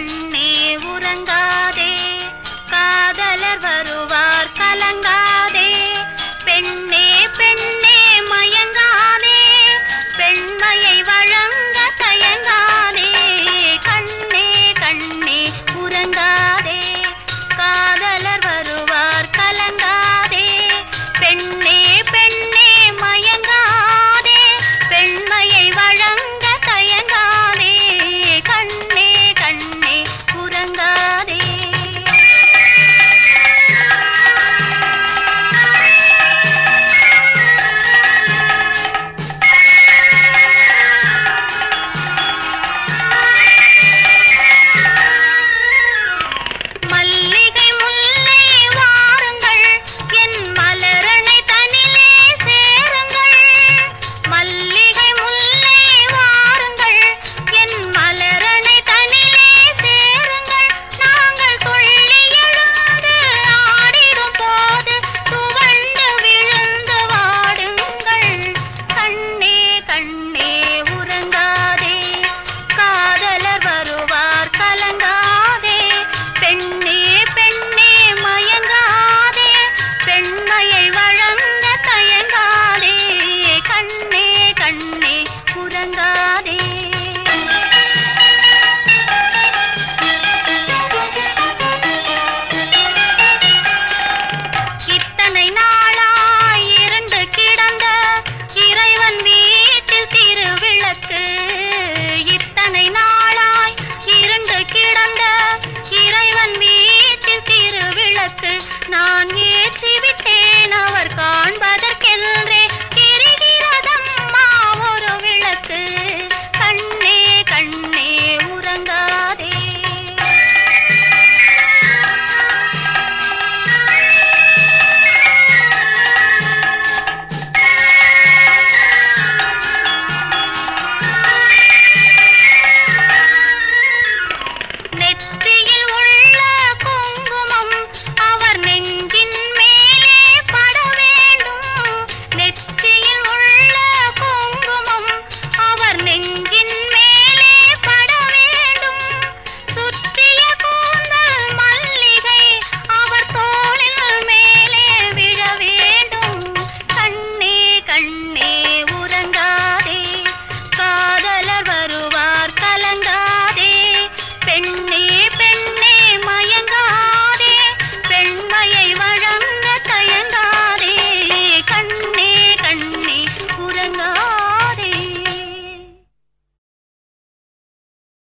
கண்ணே